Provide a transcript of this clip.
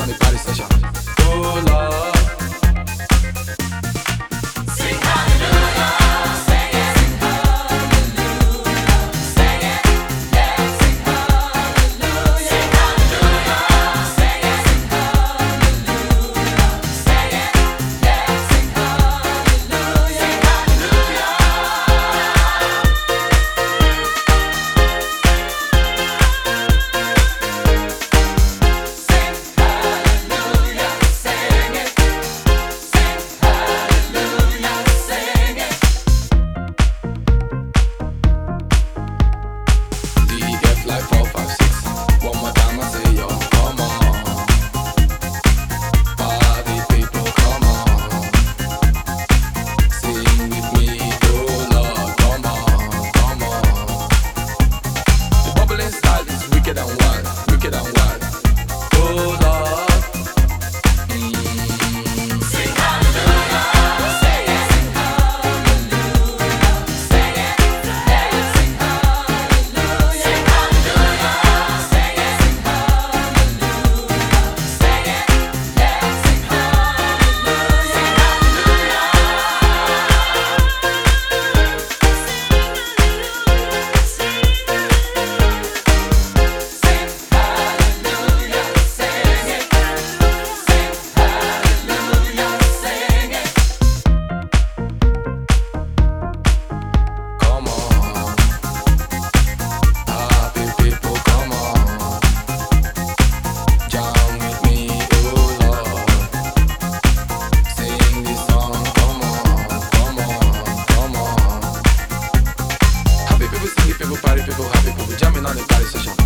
on the party session. Oh Lord. Everybody's got a.